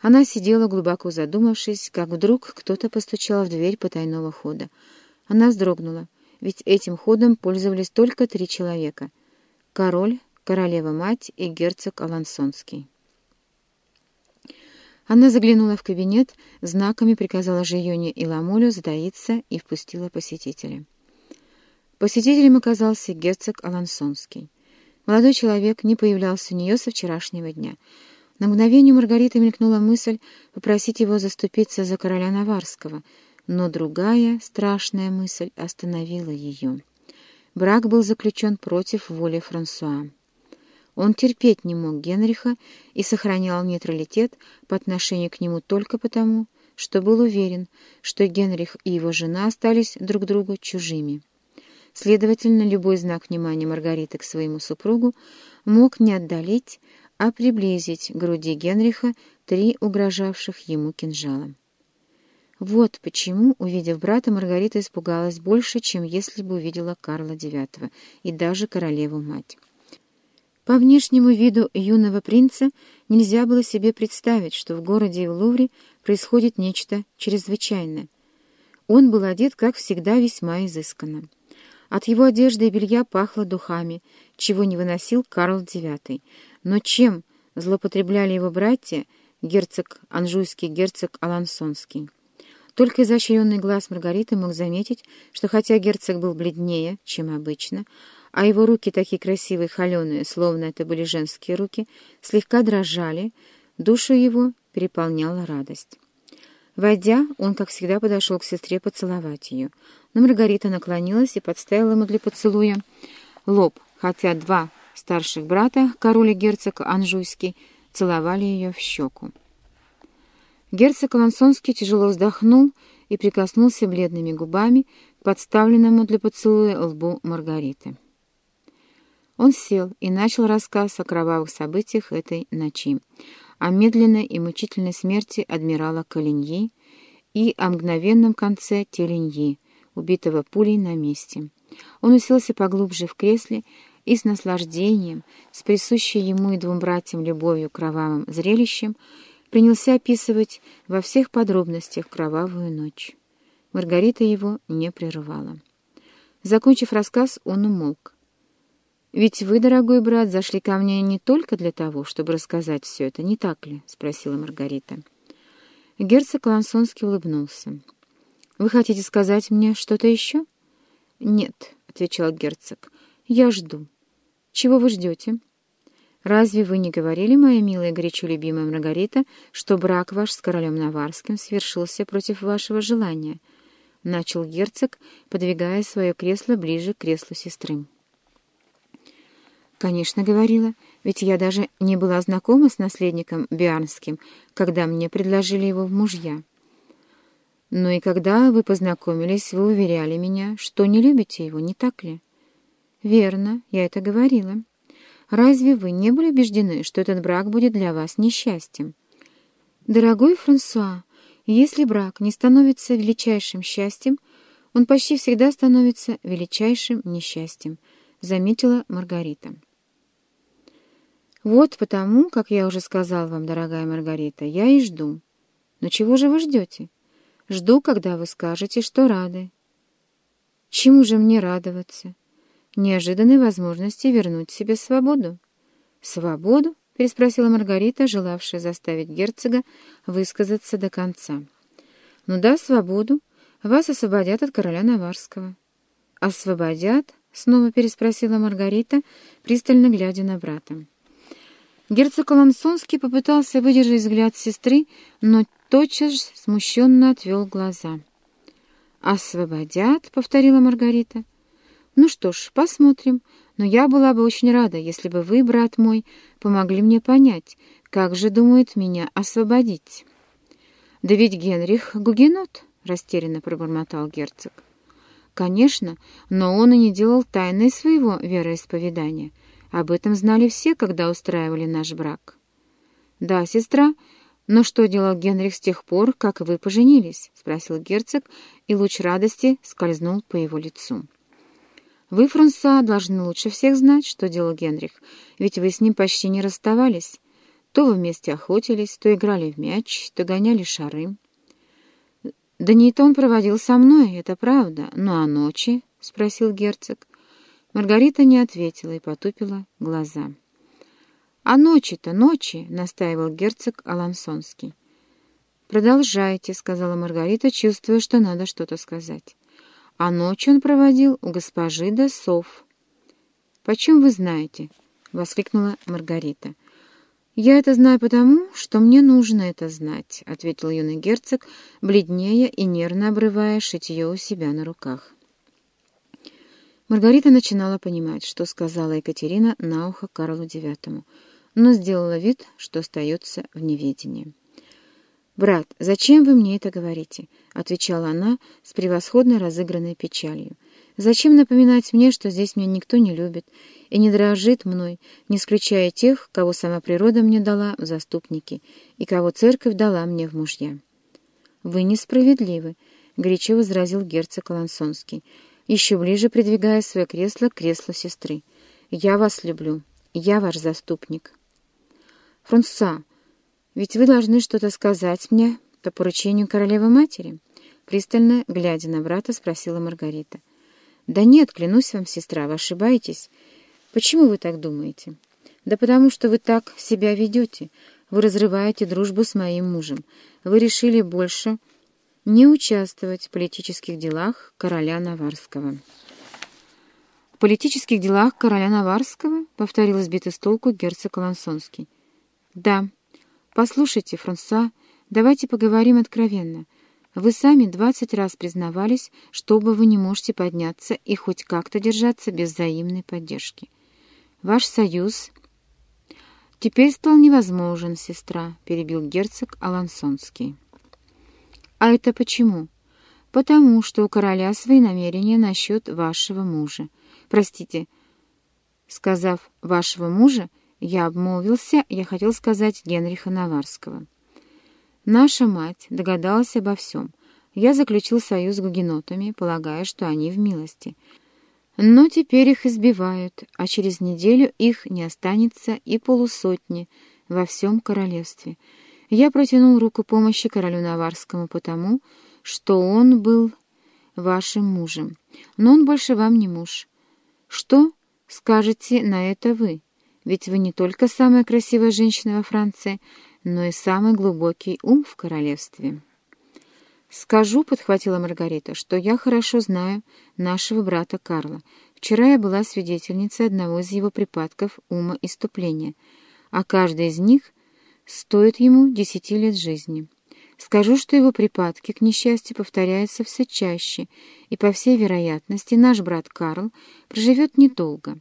Она сидела, глубоко задумавшись, как вдруг кто-то постучал в дверь потайного хода. Она вздрогнула, ведь этим ходом пользовались только три человека — король, королева-мать и герцог Алансонский. Она заглянула в кабинет, знаками приказала Жионе и Ламолю затаиться и впустила посетителя. Посетителем оказался герцог Алансонский. Молодой человек не появлялся у нее со вчерашнего дня. На мгновение Маргарита мелькнула мысль попросить его заступиться за короля Наварского, но другая страшная мысль остановила ее. Брак был заключен против воли Франсуа. Он терпеть не мог Генриха и сохранял нейтралитет по отношению к нему только потому, что был уверен, что Генрих и его жена остались друг другу чужими. Следовательно, любой знак внимания Маргариты к своему супругу мог не отдалить, а приблизить к груди Генриха три угрожавших ему кинжала. Вот почему, увидев брата, Маргарита испугалась больше, чем если бы увидела Карла IX и даже королеву-мать. По внешнему виду юного принца нельзя было себе представить, что в городе и в Лувре происходит нечто чрезвычайное. Он был одет, как всегда, весьма изысканно. От его одежды и белья пахло духами, чего не выносил Карл IX. Но чем злоупотребляли его братья, герцог Анжуйский, герцог Алансонский? Только изощренный глаз Маргариты мог заметить, что хотя герцог был бледнее, чем обычно, а его руки, такие красивые, холеные, словно это были женские руки, слегка дрожали, душу его переполняла радость. Войдя, он, как всегда, подошел к сестре поцеловать ее, но Маргарита наклонилась и подставила ему для поцелуя лоб, хотя два старших брата, король и герцог Анжуйский, целовали ее в щеку. Герцог Алансонский тяжело вздохнул и прикоснулся бледными губами к подставленному для поцелуя лбу Маргариты. Он сел и начал рассказ о кровавых событиях этой ночи, о медленной и мучительной смерти адмирала Калиньи и о мгновенном конце Теленьи, убитого пулей на месте. Он уселся поглубже в кресле и с наслаждением, с присущей ему и двум братьям любовью кровавым зрелищем, принялся описывать во всех подробностях кровавую ночь. Маргарита его не прерывала. Закончив рассказ, он умолк. «Ведь вы, дорогой брат, зашли ко мне не только для того, чтобы рассказать все это, не так ли?» — спросила Маргарита. Герцог Лансонский улыбнулся. «Вы хотите сказать мне что-то еще?» «Нет», — отвечал герцог, — «я жду». «Чего вы ждете?» «Разве вы не говорили, моя милая горячо любимая Маргарита, что брак ваш с королем Наварским свершился против вашего желания?» — начал герцог, подвигая свое кресло ближе к креслу сестры. «Конечно, говорила, ведь я даже не была знакома с наследником Биарнским, когда мне предложили его в мужья. Но и когда вы познакомились, вы уверяли меня, что не любите его, не так ли?» «Верно, я это говорила. Разве вы не были убеждены, что этот брак будет для вас несчастьем?» «Дорогой Франсуа, если брак не становится величайшим счастьем, он почти всегда становится величайшим несчастьем», — заметила Маргарита. Вот потому, как я уже сказал вам, дорогая Маргарита, я и жду. Но чего же вы ждете? Жду, когда вы скажете, что рады. Чему же мне радоваться? Неожиданной возможности вернуть себе свободу. Свободу? переспросила Маргарита, желавшая заставить герцога высказаться до конца. «Ну да, свободу. Вас освободят от короля Наварского». «Освободят?» — снова переспросила Маргарита, пристально глядя на брата. Герцог Алансонский попытался выдержать взгляд сестры, но тотчас смущенно отвел глаза. «Освободят?» — повторила Маргарита. «Ну что ж, посмотрим. Но я была бы очень рада, если бы вы, брат мой, помогли мне понять, как же думают меня освободить». «Да ведь Генрих — гугенот», — растерянно пробормотал герцог. «Конечно, но он и не делал тайной своего вероисповедания». Об этом знали все, когда устраивали наш брак. «Да, сестра, но что делал Генрих с тех пор, как вы поженились?» — спросил герцог, и луч радости скользнул по его лицу. «Вы, Франсуа, должны лучше всех знать, что делал Генрих, ведь вы с ним почти не расставались. То вы вместе охотились, то играли в мяч, то гоняли шары. «Да не то он проводил со мной, это правда. Ну а ночи?» — спросил герцог. Маргарита не ответила и потупила глаза. «А ночи-то, ночи!» — настаивал герцог Алансонский. «Продолжайте», — сказала Маргарита, чувствуя, что надо что-то сказать. «А ночь он проводил у госпожи де Сов». «Почем вы знаете?» — воскликнула Маргарита. «Я это знаю потому, что мне нужно это знать», — ответил юный герцог, бледнее и нервно обрывая шитье у себя на руках. Маргарита начинала понимать, что сказала Екатерина на ухо Карлу IX, но сделала вид, что остается в неведении. «Брат, зачем вы мне это говорите?» — отвечала она с превосходно разыгранной печалью. «Зачем напоминать мне, что здесь меня никто не любит и не дрожит мной, не исключая тех, кого сама природа мне дала в заступники и кого церковь дала мне в мужья?» «Вы несправедливы», — горячо возразил герцог Лансонский, еще ближе придвигая свое кресло к креслу сестры. «Я вас люблю. Я ваш заступник». «Франсуа, ведь вы должны что-то сказать мне по поручению королевы-матери?» Пристально, глядя на брата, спросила Маргарита. «Да нет, клянусь вам, сестра, вы ошибаетесь. Почему вы так думаете?» «Да потому что вы так себя ведете. Вы разрываете дружбу с моим мужем. Вы решили больше не участвовать в политических делах короля Наварского». «В политических делах короля Наварского?» — повторил сбитый с толку герцог Лансонский. «Да». «Послушайте, Франсуа, давайте поговорим откровенно. Вы сами двадцать раз признавались, что вы не можете подняться и хоть как-то держаться без взаимной поддержки. Ваш союз теперь стал невозможен, сестра», — перебил герцог Алансонский. «А это почему?» «Потому что у короля свои намерения насчет вашего мужа. Простите, сказав «вашего мужа», я обмолвился, я хотел сказать Генриха Наварского. Наша мать догадалась обо всем. Я заключил союз с гугенотами, полагая, что они в милости. Но теперь их избивают, а через неделю их не останется и полусотни во всем королевстве. Я протянул руку помощи королю Наварскому потому, что он был вашим мужем. Но он больше вам не муж. Что скажете на это вы?» Ведь вы не только самая красивая женщина во Франции, но и самый глубокий ум в королевстве. «Скажу», — подхватила Маргарита, — «что я хорошо знаю нашего брата Карла. Вчера я была свидетельницей одного из его припадков ума иступления, а каждый из них стоит ему десяти лет жизни. Скажу, что его припадки, к несчастью, повторяются все чаще, и, по всей вероятности, наш брат Карл проживет недолго».